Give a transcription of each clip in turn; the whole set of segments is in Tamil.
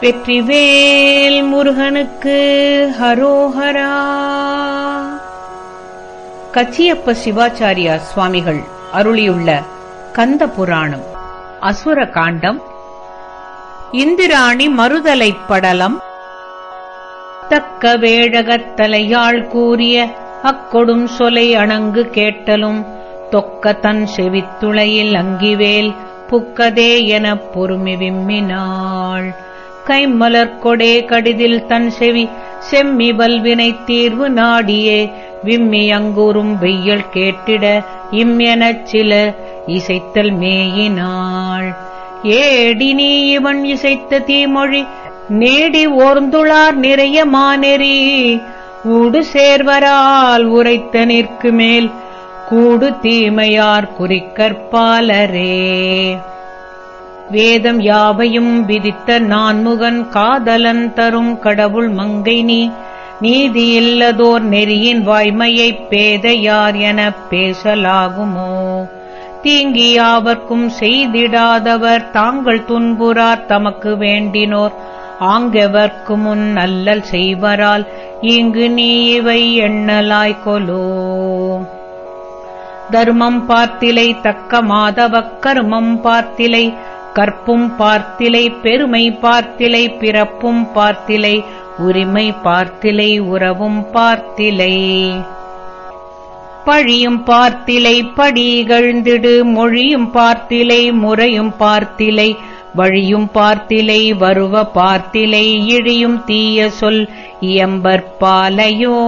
வெற்றிவேல் முருகனுக்கு ஹரோஹரா. கச்சியப்ப சிவாச்சாரியா சுவாமிகள் அருளியுள்ள கந்த புராணம் அசுர காண்டம் இந்திராணி மறுதலைப் படலம் தக்க வேழகத்தலையாள் கூறிய அக்கொடும் சொலை அணங்கு கேட்டலும் தொக்க தன் செவித்துளையில் அங்கிவேல் புக்கதே எனப் பொறுமி விம்மினாள். கைமலர் கொடே கடிதில் தன் செவி செம்மி வல்வினை தீர்வு நாடியே. விம்மி அங்கூறும் வெய்யல் கேட்டிட இம்யெனச் சில இசைத்தல் மேயினாள். ஏடினி இவன் இசைத்த தீமொழி நேடி ஓர்ந்துளார் நிறைய மானெறி ஊடு சேர்வரால் உரைத்த நிற்கு மேல் கூடு தீமையார் குறிக்கற்பாலரே. வேதம் யாவையும் விதித்த நான்முகன் காதலன் தரும் கடவுள் மங்கை நீ நீதி இல்லதோர் நெறியின் வாய்மையைப் பேதையார் எனப் பேசலாகுமோ? தீங்கியாவர்க்கும் செய்திடாதவர் தாங்கள் துன்புறார் தமக்கு வேண்டினோர். ஆங்கெவர்க்கு முன் நல்லல் செய்வரால் இங்கு நீ இவை எண்ணலாய் கொலோ. தர்மம் பார்த்திலை தக்க மாதவக் கர்மம் பார்த்திலை கற்பும் பார்த்திலை பெருமை பார்த்திலை பிறப்பும் பார்த்திலை உரிமை பார்த்திலை உறவும் பார்த்திலை. பழியும் பார்த்திலை படிகழ்ந்திடு மொழியும் பார்த்திலை முறையும் பார்த்திலை வழியும் பார்த்திலை வருவ பார்த்திலை இழியும் தீய சொல் இயம்பற்பாலையோ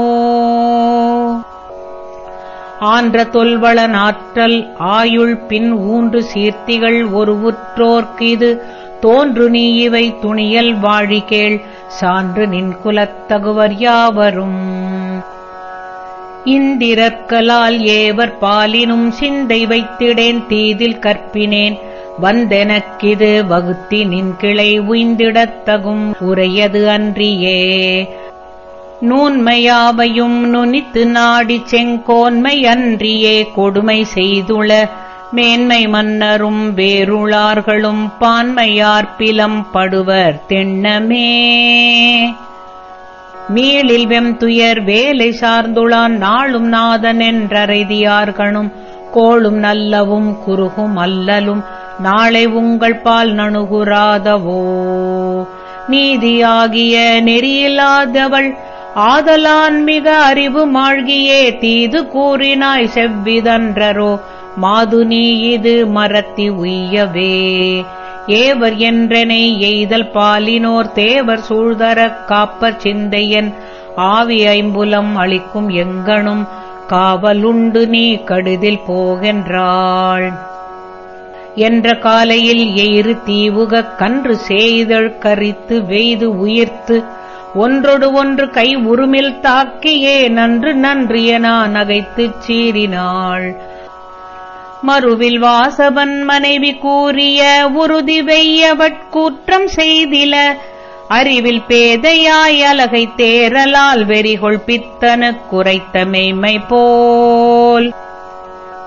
ஆன்ற தொல்வள நாற்றல் ஆயுள் பின் ஊன்று சீர்த்திகள் ஒரு உற்றோர்க்கு இது தோன்று நீ இவை துணியல் வாழிகேள் சான்று நின் குலத்தகுவர் யாவரும். இந்திரற்கலால் ஏவர் பாலினும் சிந்தை வைத்திடேன் தீதில் கற்பினேன். வந்தெனக்கிது வகுத்தி நின் கிளை உய்ந்திடத்தகும் உரையது அன்றியே. நூன்மையாவையும் நுனித்து நாடி செங்கோன்மை அன்றியே கொடுமை செய்துள. மேன்மை மன்னரும் வேருளார்களும் பான்மையார்பிலம் படுவர் திண்ணமே மீளில் வெம்துயர் வேலை சார்ந்துளான் நாளும் நாதன் என்றறைதியார்களும் கோளும் நல்லவும் குறுகும் அல்லலும் நாளை உங்கள் பால் நணுகுராதவோ நீதியாகிய நெறியில்லாதவள் ஆதலான் மிக அறிவு மாழ்கியே தீது கூறினாய் செவ்விதன்றரோ மாது நீ இது மரத்தி உய்யவே. ஏவர் என்றனை எய்தல் பாலினோர் தேவர் சூழ்தரக் காப்பர் சிந்தையன் ஆவி ஐம்புலம் அளிக்கும் எங்கனும் காவலுண்டு நீ கடுதில் போகின்றாள். என்ற காலையில் எயிறு தீவுகக் கன்று செய்தழ் கரித்து வெய்து உயிர்த்து ஒன்றொடு ஒன்று கை உருமில் தாக்கியே நன்று நன்றிய நான் நகைத்துச் சீறினாள். மறுவில் வாசவன் மனைவி கூறிய உறுதி வெய்யவட்கூற்றம் செய்தில அறிவில் பேதையாய் அலகை தேரலால் வெறிகொள் பித்தன குறைத்த மெய்மை போல்.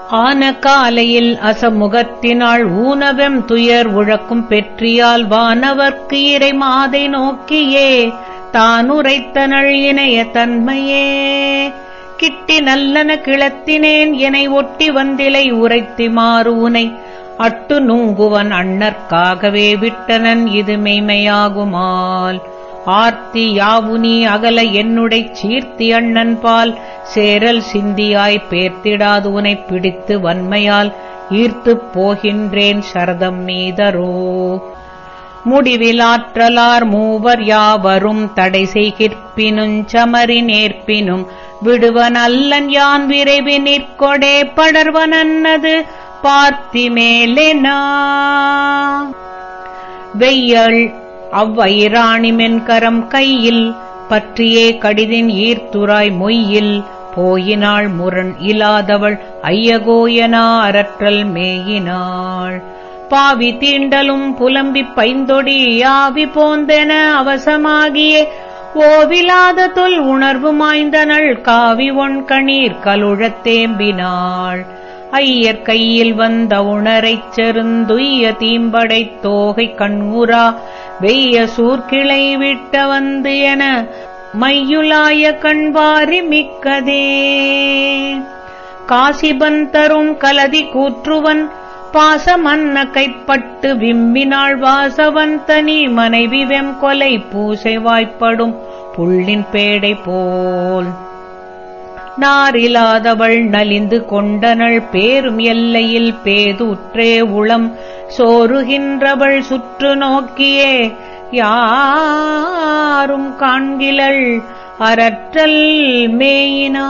ஆன காலையில் அசமுகத்தினாள் ஊனவெம் துயர் உழக்கும் பெற்றியால் வானவர்க்கு இறை மாதை நோக்கியே தானுரைத்தனள் இணைய தன்மையே கிட்டி நல்லன கிளத்தினேன் எனை ஒட்டி வந்திலை உரைத்தி மாறு உனை. அட்டு நுங்குவன் அண்ணற்காகவே விட்டனன் இது மெய்மையாகுமால். ஆர்த்தி யாவுனி அகல என்னுடை சீர்த்தி அண்ணன் பால். சேரல் சிந்தியாய் பேர்த்திடாது உனைப் பிடித்து வன்மையால். ஈர்த்துப் போகின்றேன் சரதம் மீதரோ முடிவிலாற்றலார் மூவர் யாவரும் தடை செய்கிற்பினுஞ் சமரி நேர்ப்பினும் விடுவன் அல்லன் யான் விரைவி நிற்கொடே படர்வனன்னது பார்த்தி மேலெனா வெய்யள் அவ்வயிராணிமென் மென்கரம் கையில் பற்றியே கடிதின் ஈர்த்துராய் மொய்யில் போயினாள் முரண் இலாதவள் ஐயகோயனா அரற்றல் மேயினாள். பாவி தீண்டலும் புலம்பிப் பைந்தொடி யாவி போந்தென அவசமாகியே. ஓவிலாத தொல் உணர்வு மாய்ந்தனள் காவி ஒண்கணீர் கலுழத் தேம்பினாள். ஐயர் கையில் வந்த உணரைச் செருந்துய்ய தீம்படைத் தோகை கண்முறா. வெய்ய சூர்கிளை விட்ட வந்து என மையுலாய கண்வாரி மிக்கதே. காசிபன் தரும் கலதி கூற்றுவன் பாசமன்ன கைப்பட்டு விம்மினாள் வாசவன் தனி மனைவி வெம்கொலை பூசை வாய்ப்படும் புள்ளின் பேடை போல். நாரிலாதவள் நலிந்து கொண்டனள் பேரும் எல்லையில் பேதுற்றே உளம் சோறுகின்றவள் சுற்று நோக்கியே. யாரும் காண்கிலள் அரற்றல் மேயினா